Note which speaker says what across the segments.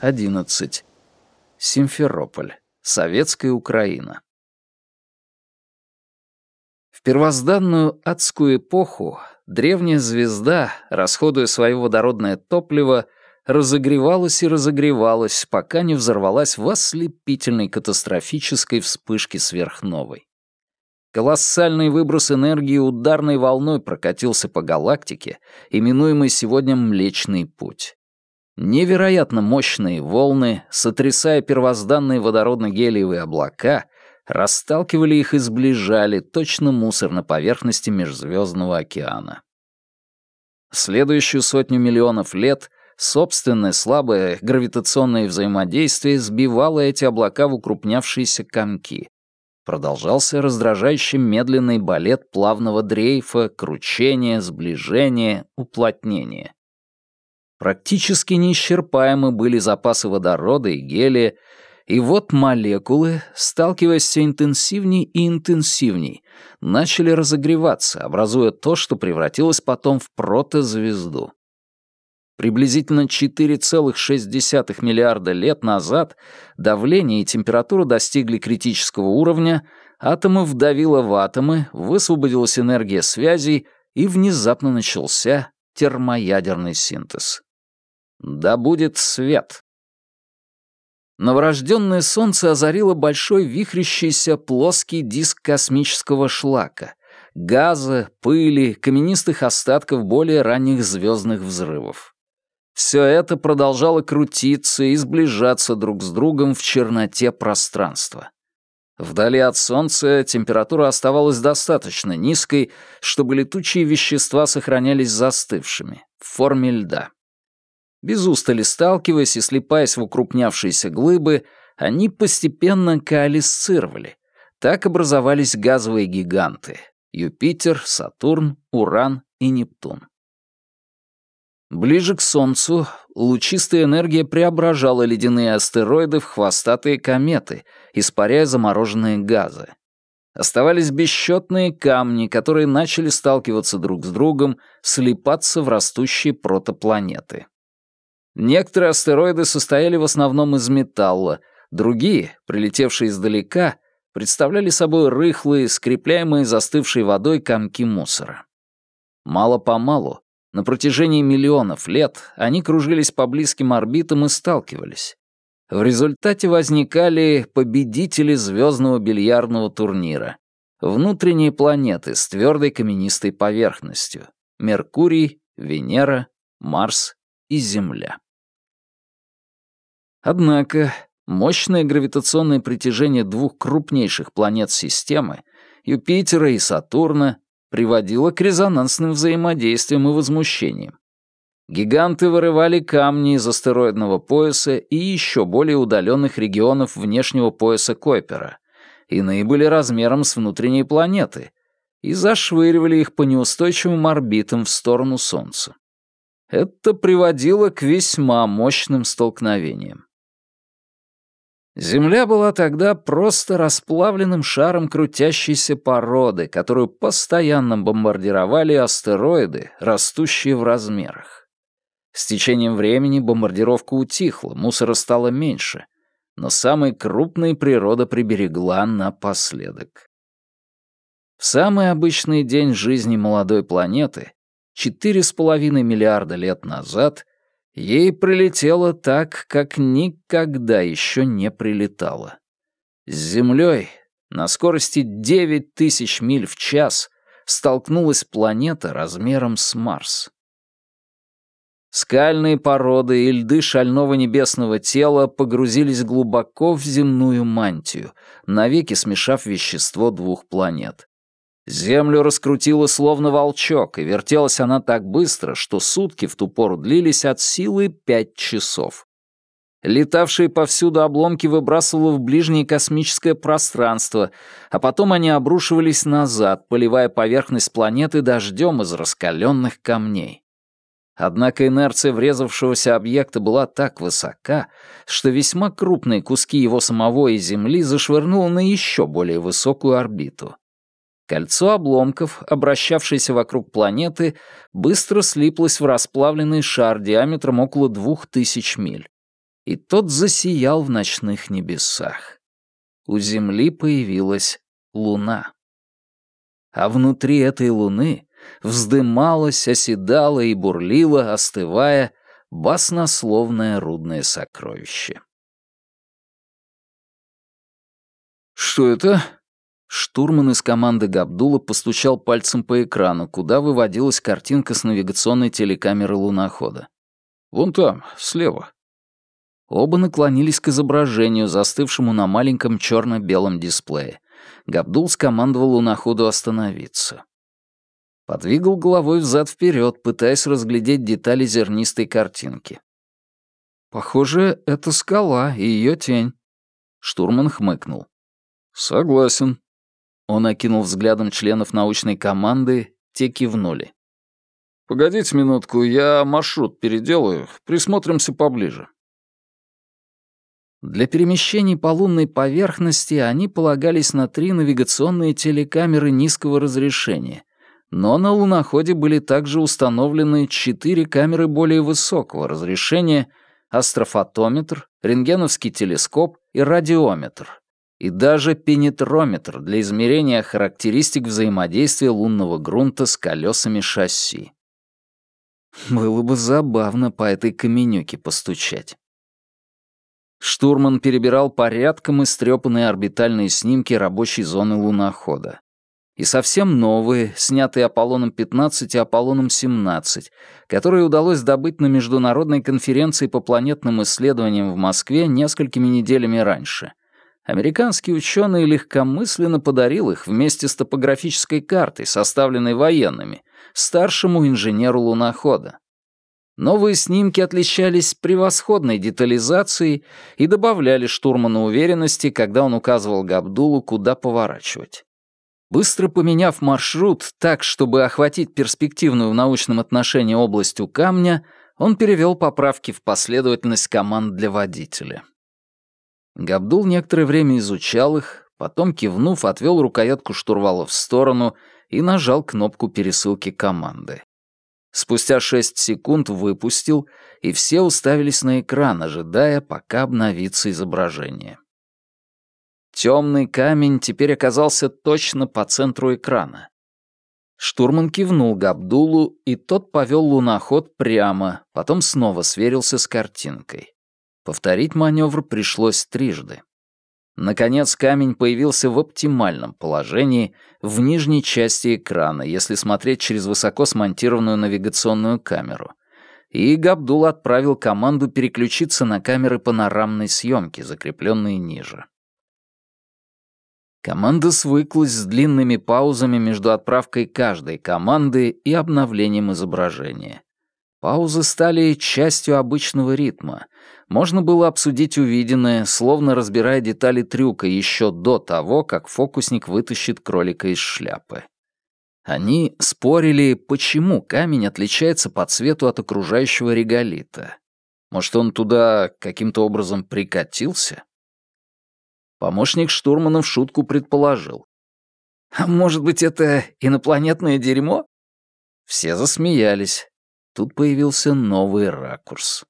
Speaker 1: 11. Симферополь. Советская Украина. В первозданную адскую эпоху древняя звезда, расходуя свое водородное топливо, разогревалась и разогревалась, пока не взорвалась в ослепительной катастрофической вспышке сверхновой. Колоссальный выброс энергии ударной волной прокатился по галактике, именуемой сегодня Млечный Путь. Невероятно мощные волны, сотрясая первозданные водородно-гелиевые облака, расталкивали их и сближали, точно мусор на поверхности Межзвездного океана. Следующую сотню миллионов лет собственное слабое гравитационное взаимодействие сбивало эти облака в укрупнявшиеся комки. Продолжался раздражающий медленный балет плавного дрейфа, кручения, сближения, уплотнения. Практически неисчерпаемы были запасы водорода и гелия, и вот молекулы, сталкиваясь все интенсивней и интенсивней, начали разогреваться, образуя то, что превратилось потом в протозвезду. Приблизительно 4,6 миллиарда лет назад давление и температура достигли критического уровня, атомы вдавило в атомы, высвободилась энергия связей, и внезапно начался термоядерный синтез. Да будет свет! Новорожденное солнце озарило большой вихрящийся плоский диск космического шлака, газа, пыли, каменистых остатков более ранних звездных взрывов. Все это продолжало крутиться и сближаться друг с другом в черноте пространства. Вдали от Солнца температура оставалась достаточно низкой, чтобы летучие вещества сохранялись застывшими, в форме льда. Без устали сталкиваясь и слипаясь в укрупнявшиеся глыбы, они постепенно коалисцировали. Так образовались газовые гиганты — Юпитер, Сатурн, Уран и Нептун. Ближе к Солнцу лучистая энергия преображала ледяные астероиды в хвостатые кометы, испаряя замороженные газы. Оставались бесчетные камни, которые начали сталкиваться друг с другом, слипаться в растущие протопланеты. Некоторые астероиды состояли в основном из металла, другие, прилетевшие издалека, представляли собой рыхлые, скрепляемые застывшей водой комки мусора. Мало-помалу, на протяжении миллионов лет, они кружились по близким орбитам и сталкивались. В результате возникали победители звездного бильярдного турнира. Внутренние планеты с твердой каменистой поверхностью. Меркурий, Венера, Марс и Земля. Однако мощное гравитационное притяжение двух крупнейших планет системы, Юпитера и Сатурна, приводило к резонансным взаимодействиям и возмущениям. Гиганты вырывали камни из астероидного пояса и еще более удаленных регионов внешнего пояса Койпера. Иные были размером с внутренней планеты и зашвыривали их по неустойчивым орбитам в сторону Солнца. Это приводило к весьма мощным столкновениям. Земля была тогда просто расплавленным шаром крутящейся породы, которую постоянно бомбардировали астероиды, растущие в размерах. С течением времени бомбардировка утихла, мусора стало меньше, но самый крупный природа приберегла напоследок. В самый обычный день жизни молодой планеты, 4,5 миллиарда лет назад, Ей прилетело так, как никогда еще не прилетало. С Землей на скорости 9 тысяч миль в час столкнулась планета размером с Марс. Скальные породы и льды шального небесного тела погрузились глубоко в земную мантию, навеки смешав вещество двух планет. Землю раскрутило словно волчок, и вертелась она так быстро, что сутки в ту пору длились от силы пять часов. Летавшие повсюду обломки выбрасывало в ближнее космическое пространство, а потом они обрушивались назад, поливая поверхность планеты дождем из раскаленных камней. Однако инерция врезавшегося объекта была так высока, что весьма крупные куски его самого и Земли зашвырнуло на еще более высокую орбиту. Кольцо обломков, обращавшееся вокруг планеты, быстро слиплось в расплавленный шар диаметром около двух тысяч миль. и тот засиял в ночных небесах. У Земли появилась луна. А внутри этой луны вздымалась, оседала и бурлила, остывая, баснословное рудное сокровище. «Что это?» Штурман из команды Габдула постучал пальцем по экрану, куда выводилась картинка с навигационной телекамеры лунохода. «Вон там, слева». Оба наклонились к изображению, застывшему на маленьком черно-белом дисплее. Габдул скомандовал луноходу остановиться. Подвигал головой взад-вперед, пытаясь разглядеть детали зернистой картинки. «Похоже, это скала и ее тень». Штурман хмыкнул. «Согласен». Он окинул взглядом членов научной команды, те кивнули. «Погодите минутку, я маршрут переделаю, присмотримся поближе». Для перемещений по лунной поверхности они полагались на три навигационные телекамеры низкого разрешения, но на луноходе были также установлены четыре камеры более высокого разрешения, астрофотометр, рентгеновский телескоп и радиометр, и даже пенетрометр для измерения характеристик взаимодействия лунного грунта с колесами шасси. Было бы забавно по этой каменюке постучать. Штурман перебирал порядком истрепанные орбитальные снимки рабочей зоны лунохода. И совсем новые, снятые Аполлоном-15 и Аполлоном-17, которые удалось добыть на международной конференции по планетным исследованиям в Москве несколькими неделями раньше — Американский ученый легкомысленно подарил их вместе с топографической картой, составленной военными, старшему инженеру лунохода. Новые снимки отличались превосходной детализацией и добавляли штурману уверенности, когда он указывал Габдулу, куда поворачивать. Быстро поменяв маршрут так, чтобы охватить перспективную в научном отношении область у камня, он перевел поправки в последовательность команд для водителя. Габдул некоторое время изучал их, потом, кивнув, отвел рукоятку штурвала в сторону и нажал кнопку пересылки команды. Спустя шесть секунд выпустил, и все уставились на экран, ожидая, пока обновится изображение. Темный камень теперь оказался точно по центру экрана. Штурман кивнул Габдулу, и тот повел луноход прямо, потом снова сверился с картинкой. Повторить маневр пришлось трижды. Наконец камень появился в оптимальном положении в нижней части экрана, если смотреть через высоко смонтированную навигационную камеру. И Габдул отправил команду переключиться на камеры панорамной съемки, закрепленные ниже. Команда свыклась с длинными паузами между отправкой каждой команды и обновлением изображения. Паузы стали частью обычного ритма. Можно было обсудить увиденное, словно разбирая детали трюка еще до того, как фокусник вытащит кролика из шляпы. Они спорили, почему камень отличается по цвету от окружающего реголита. Может, он туда каким-то образом прикатился? Помощник штурмана в шутку предположил. «А может быть, это инопланетное дерьмо?» Все засмеялись. Тут появился новый ракурс.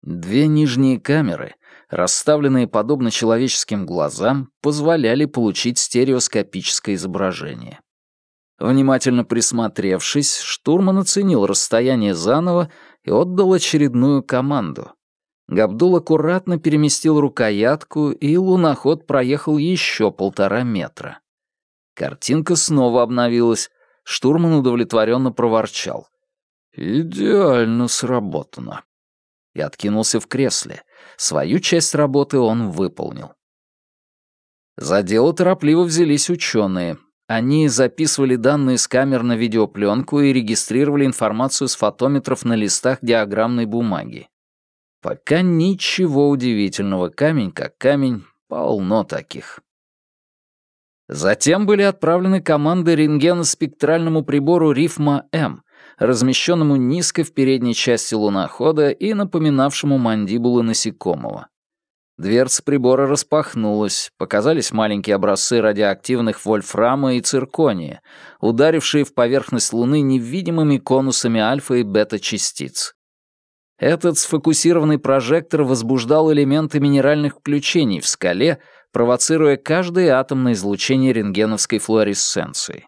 Speaker 1: Две нижние камеры, расставленные подобно человеческим глазам, позволяли получить стереоскопическое изображение. Внимательно присмотревшись, штурман оценил расстояние заново и отдал очередную команду. Габдул аккуратно переместил рукоятку, и луноход проехал еще полтора метра. Картинка снова обновилась. Штурман удовлетворенно проворчал. «Идеально сработано». И откинулся в кресле. Свою часть работы он выполнил. За дело торопливо взялись ученые. Они записывали данные с камер на видеопленку и регистрировали информацию с фотометров на листах диаграммной бумаги. Пока ничего удивительного, камень как камень, полно таких. Затем были отправлены команды рентгеноспектральному прибору Рифма-М, размещенному низко в передней части лунохода и напоминавшему мандибулы насекомого. Дверца прибора распахнулась, показались маленькие образцы радиоактивных вольфрама и циркония, ударившие в поверхность Луны невидимыми конусами альфа и бета-частиц. Этот сфокусированный прожектор возбуждал элементы минеральных включений в скале, провоцируя каждое атомное излучение рентгеновской флуоресценции.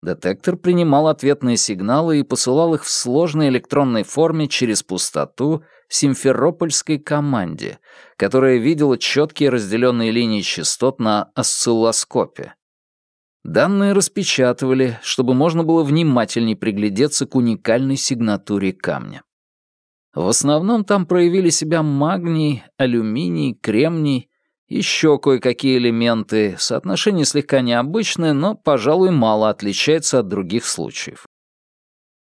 Speaker 1: Детектор принимал ответные сигналы и посылал их в сложной электронной форме через пустоту Симферопольской команде, которая видела четкие разделенные линии частот на осциллоскопе. Данные распечатывали, чтобы можно было внимательней приглядеться к уникальной сигнатуре камня. В основном там проявили себя магний, алюминий, кремний, еще кое-какие элементы, соотношение слегка необычное, но, пожалуй, мало отличается от других случаев.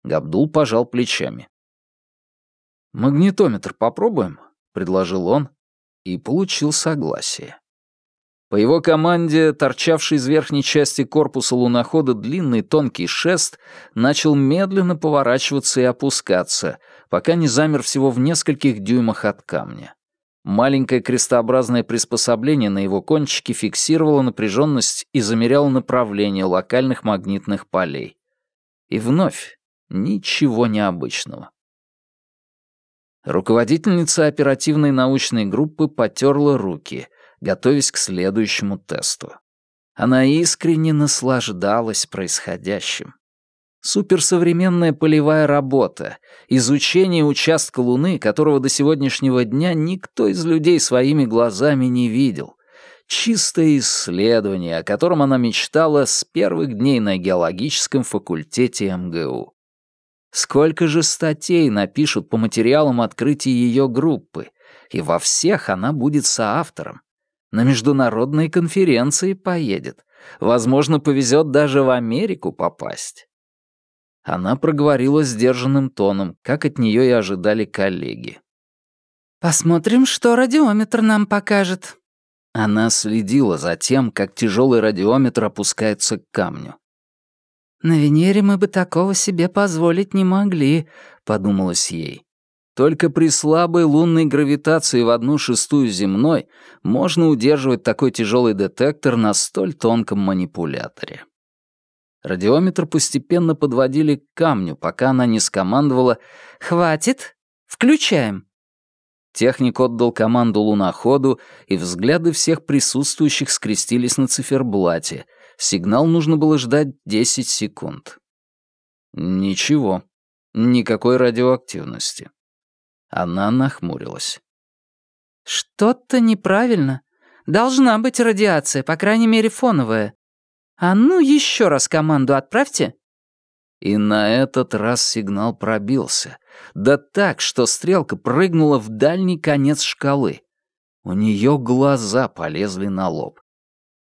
Speaker 1: Габдул пожал плечами. «Магнитометр попробуем?» — предложил он и получил согласие. По его команде, торчавший из верхней части корпуса лунохода длинный тонкий шест начал медленно поворачиваться и опускаться, пока не замер всего в нескольких дюймах от камня. Маленькое крестообразное приспособление на его кончике фиксировало напряженность и замеряло направление локальных магнитных полей. И вновь ничего необычного. Руководительница оперативной научной группы потерла руки, готовясь к следующему тесту. Она искренне наслаждалась происходящим. Суперсовременная полевая работа, изучение участка Луны, которого до сегодняшнего дня никто из людей своими глазами не видел. Чистое исследование, о котором она мечтала с первых дней на геологическом факультете МГУ. Сколько же статей напишут по материалам открытия ее группы, и во всех она будет соавтором. На международные конференции поедет. Возможно, повезет даже в Америку попасть. Она проговорила сдержанным тоном, как от нее и ожидали коллеги.
Speaker 2: «Посмотрим, что радиометр нам покажет».
Speaker 1: Она следила за тем, как тяжелый радиометр опускается к камню.
Speaker 2: «На Венере мы бы такого себе позволить не могли», — подумалось ей.
Speaker 1: Только при слабой лунной гравитации в одну шестую земной можно удерживать такой тяжелый детектор на столь тонком манипуляторе. Радиометр постепенно подводили к камню, пока она не скомандовала
Speaker 2: «Хватит! Включаем!».
Speaker 1: Техник отдал команду луноходу, и взгляды всех присутствующих скрестились на циферблате. Сигнал нужно было ждать 10 секунд. Ничего. Никакой радиоактивности. Она нахмурилась.
Speaker 2: «Что-то неправильно. Должна быть радиация, по крайней мере, фоновая. «А ну, еще раз команду отправьте!»
Speaker 1: И на этот раз сигнал пробился. Да так, что стрелка прыгнула в дальний конец шкалы. У нее глаза полезли на лоб.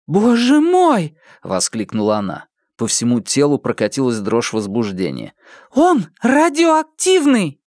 Speaker 2: «Боже мой!»
Speaker 1: — воскликнула она. По всему телу прокатилась дрожь возбуждения.
Speaker 2: «Он радиоактивный!»